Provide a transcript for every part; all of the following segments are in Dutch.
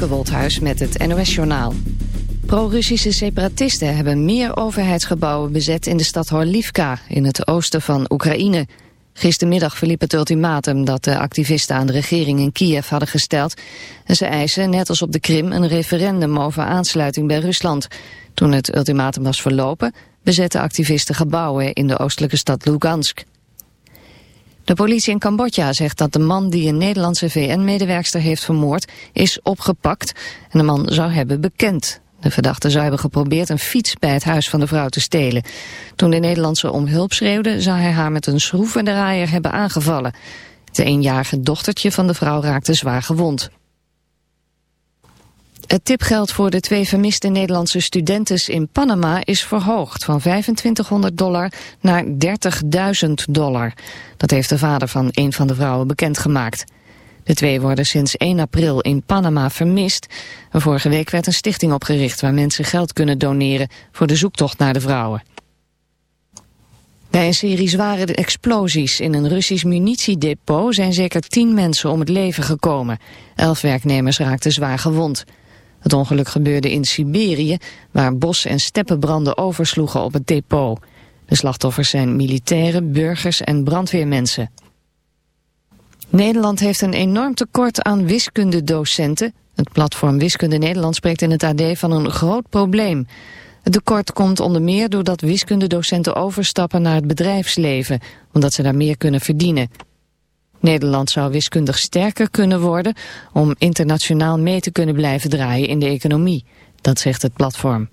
Femke met het NOS-journaal. Pro-Russische separatisten hebben meer overheidsgebouwen bezet in de stad Horlivka in het oosten van Oekraïne. Gistermiddag verliep het ultimatum dat de activisten aan de regering in Kiev hadden gesteld. En ze eisen, net als op de Krim, een referendum over aansluiting bij Rusland. Toen het ultimatum was verlopen, bezetten activisten gebouwen in de oostelijke stad Lugansk. De politie in Cambodja zegt dat de man die een Nederlandse VN-medewerkster heeft vermoord is opgepakt en de man zou hebben bekend. De verdachte zou hebben geprobeerd een fiets bij het huis van de vrouw te stelen. Toen de Nederlandse om hulp schreeuwde zou hij haar met een schroevendraaier hebben aangevallen. Het eenjarige dochtertje van de vrouw raakte zwaar gewond. Het tipgeld voor de twee vermiste Nederlandse studenten in Panama is verhoogd van 2500 dollar naar 30.000 dollar. Dat heeft de vader van een van de vrouwen bekendgemaakt. De twee worden sinds 1 april in Panama vermist. Vorige week werd een stichting opgericht waar mensen geld kunnen doneren voor de zoektocht naar de vrouwen. Bij een serie zware explosies in een Russisch munitiedepot zijn zeker tien mensen om het leven gekomen. Elf werknemers raakten zwaar gewond. Het ongeluk gebeurde in Siberië, waar bos- en steppenbranden oversloegen op het depot. De slachtoffers zijn militairen, burgers en brandweermensen. Nederland heeft een enorm tekort aan wiskundedocenten. Het platform Wiskunde Nederland spreekt in het AD van een groot probleem. Het tekort komt onder meer doordat wiskundedocenten overstappen naar het bedrijfsleven, omdat ze daar meer kunnen verdienen. Nederland zou wiskundig sterker kunnen worden om internationaal mee te kunnen blijven draaien in de economie. Dat zegt het platform.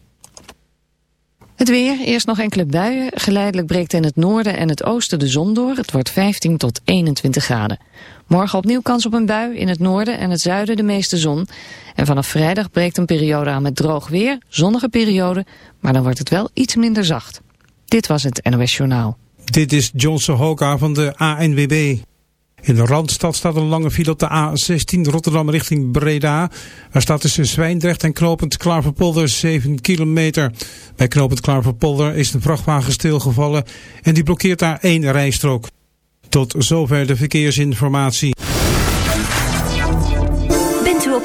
Het weer, eerst nog enkele buien. Geleidelijk breekt in het noorden en het oosten de zon door. Het wordt 15 tot 21 graden. Morgen opnieuw kans op een bui in het noorden en het zuiden de meeste zon. En vanaf vrijdag breekt een periode aan met droog weer, zonnige periode, maar dan wordt het wel iets minder zacht. Dit was het NOS Journaal. Dit is Johnson Hoka van de ANWB. In de Randstad staat een lange file op de A16 Rotterdam richting Breda. Er staat tussen Zwijndrecht en Knopend Klaverpolder 7 kilometer. Bij Knopend Klaverpolder is een vrachtwagen stilgevallen en die blokkeert daar één rijstrook. Tot zover de verkeersinformatie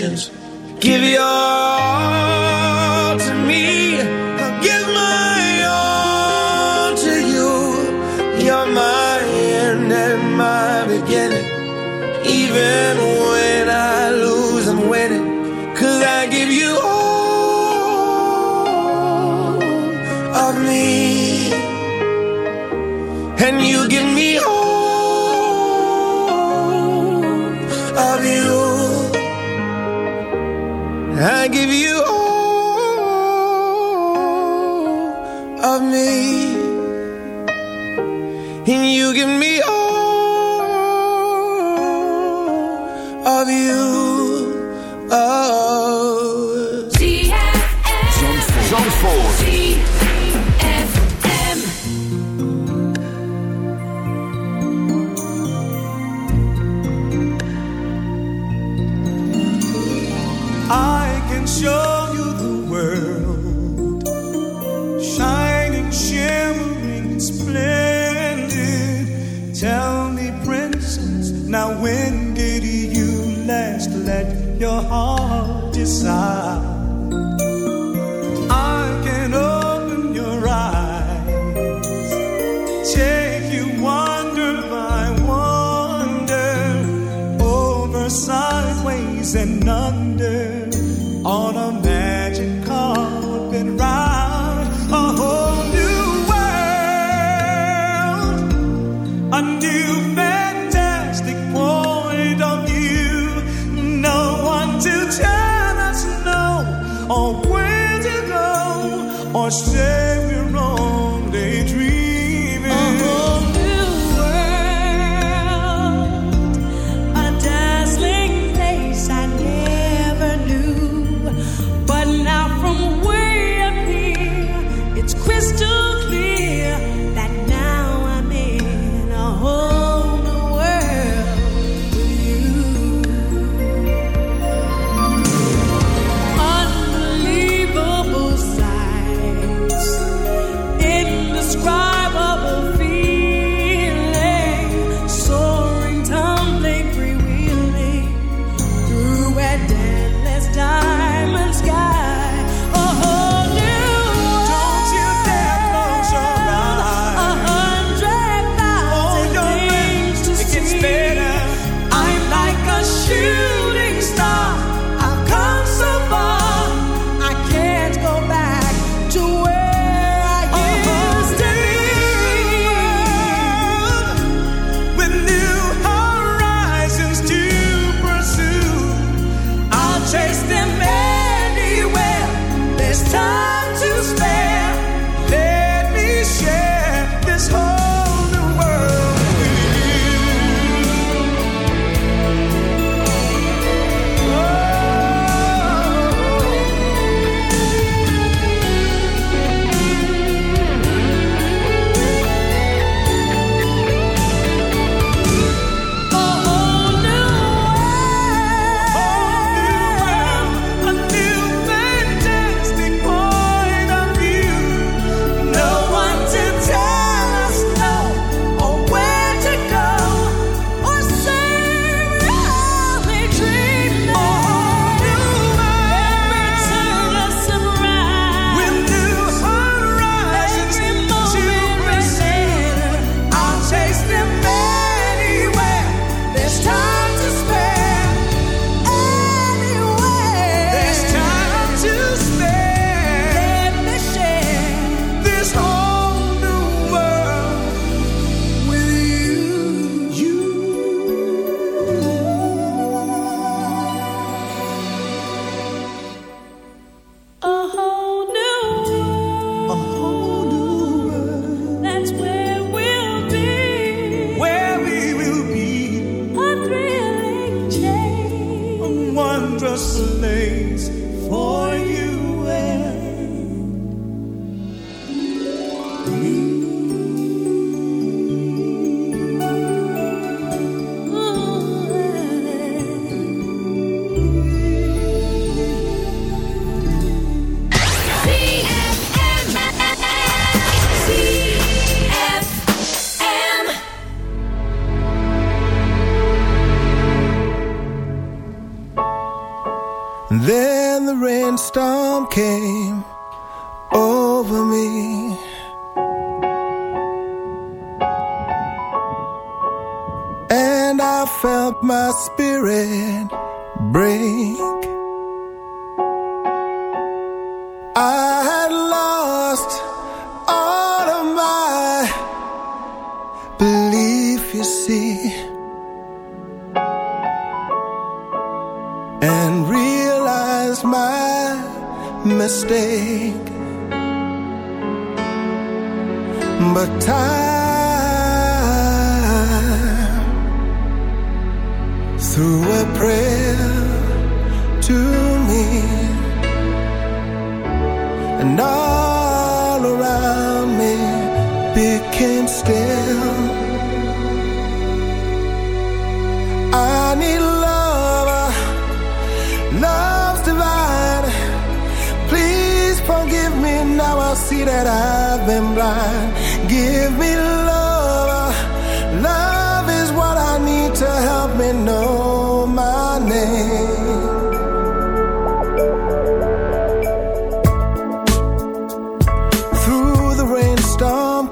actions. Give your me all of you.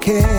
care.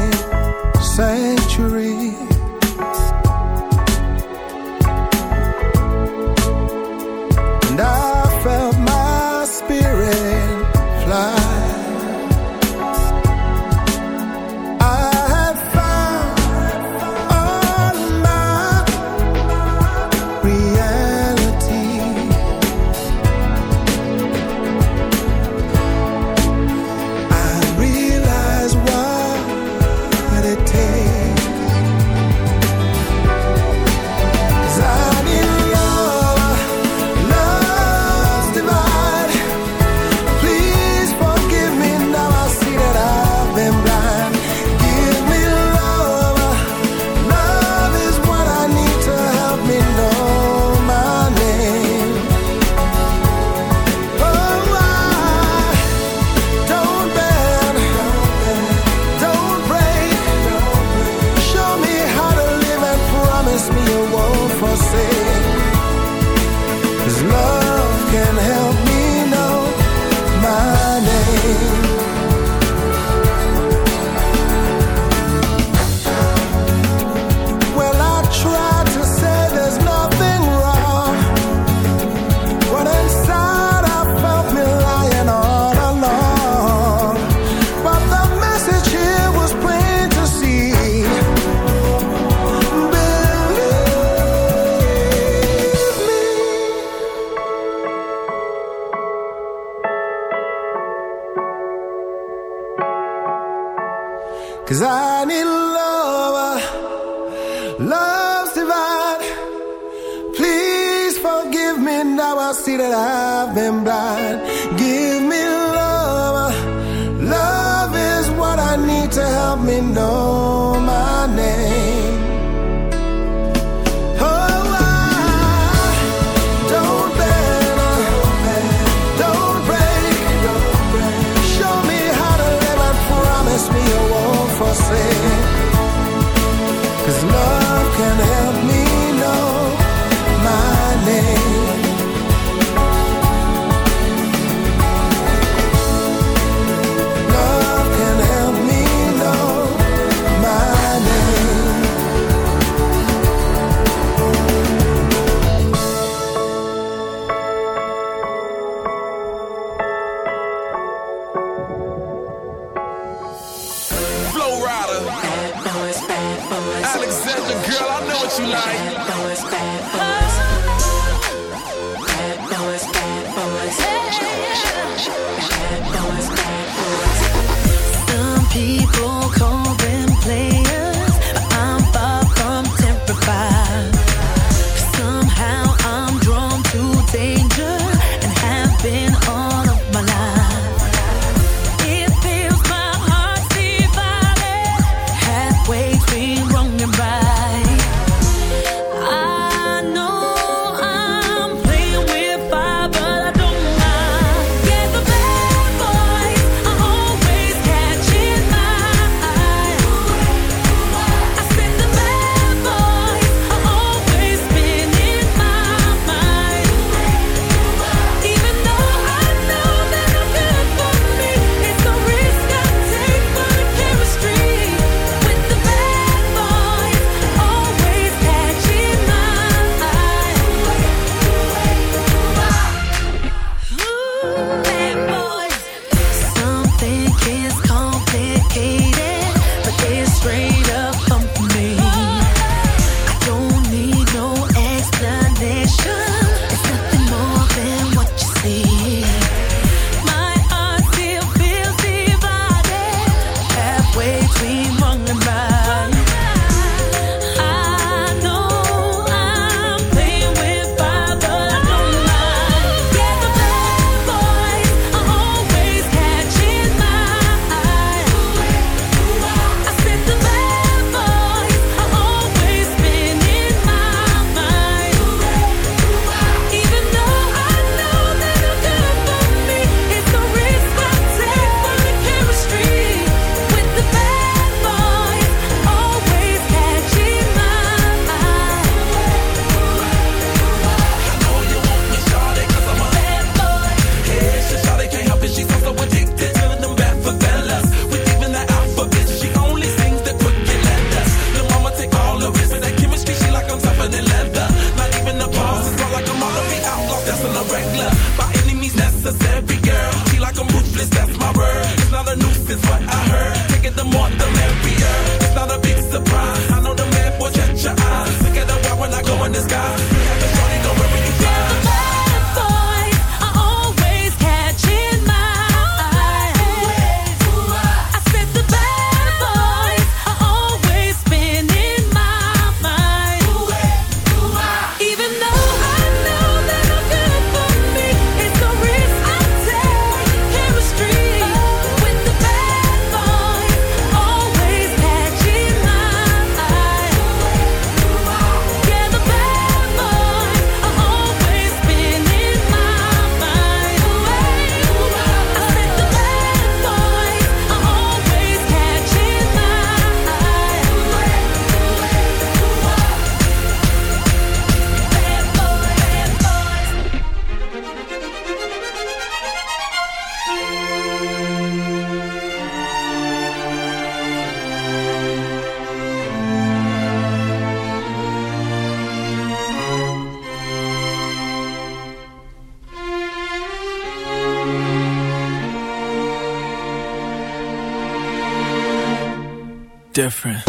Love's divine. Please forgive me now. I see that I've been blind. Give me love. Love is what I need to help me know Friend.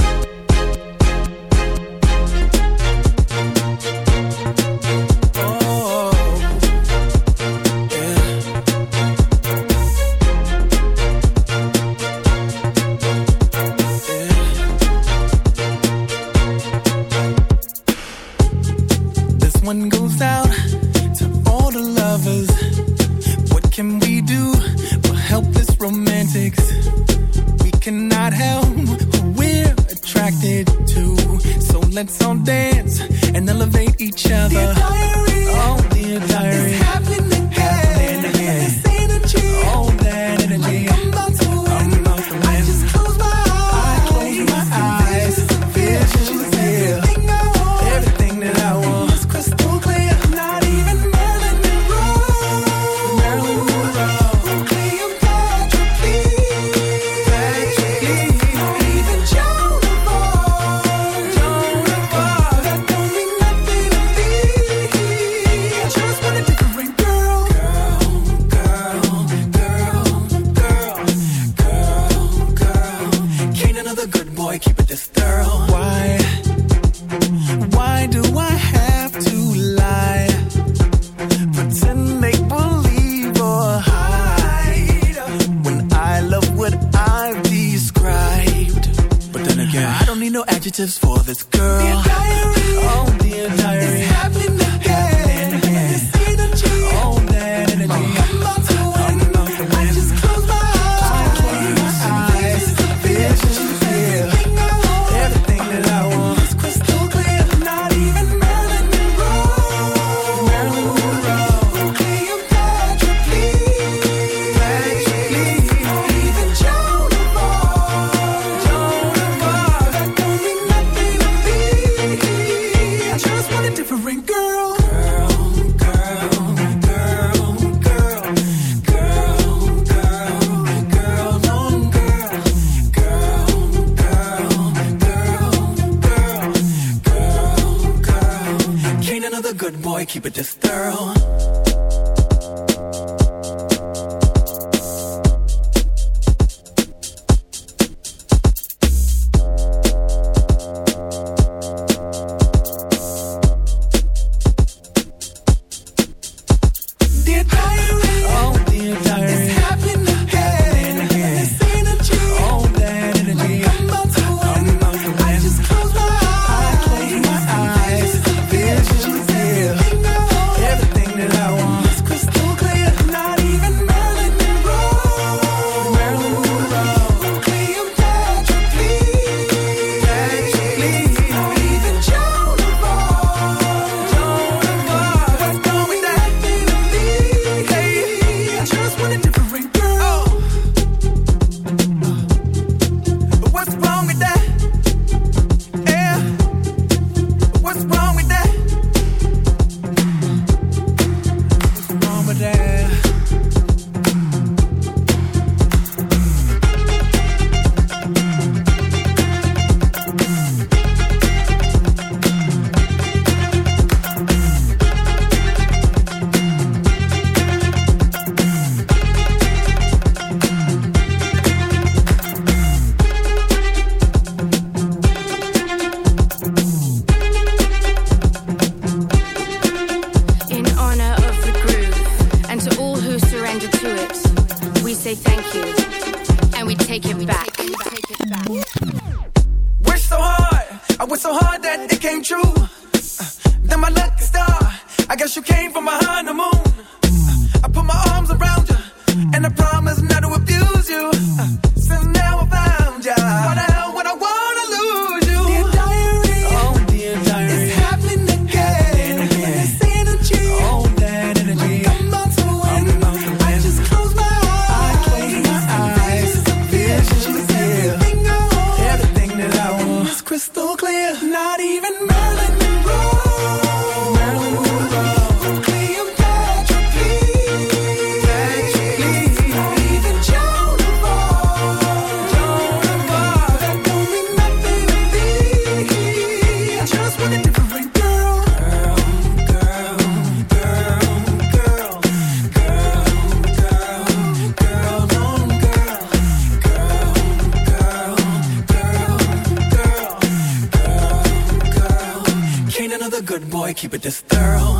keep it this thorough.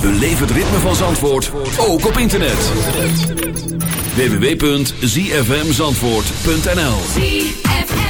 Beleef het ritme van Zandvoort, ook op internet. www.zfmzandvoort.nl